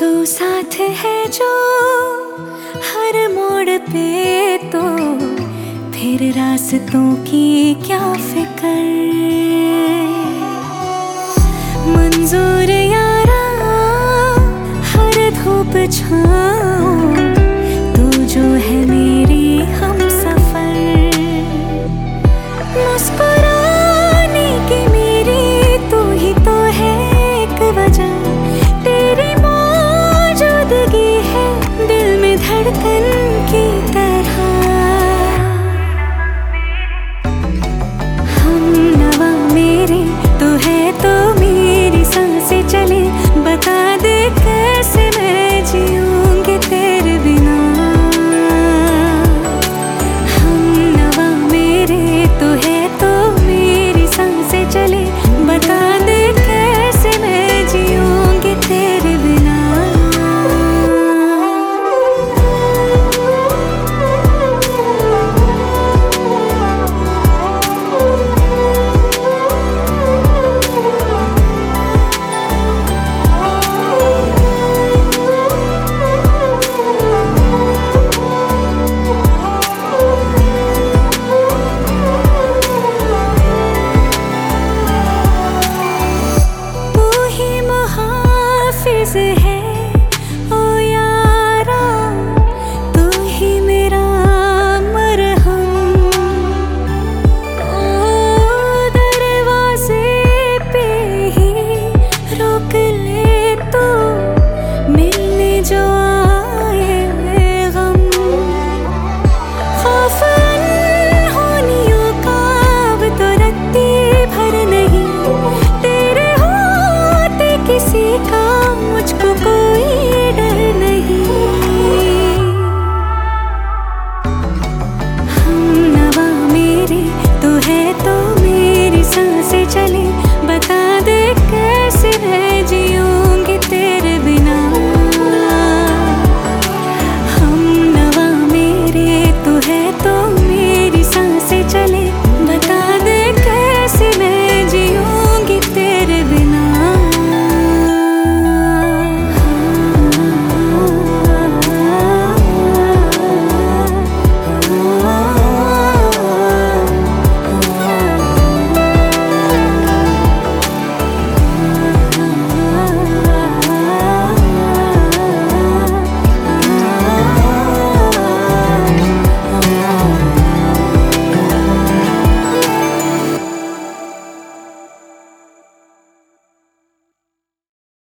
तो साथ है जो हर मोड़ पे तो फिर रास्तों की क्या फ़िक्र? मंजूर यारा, हर धूप छा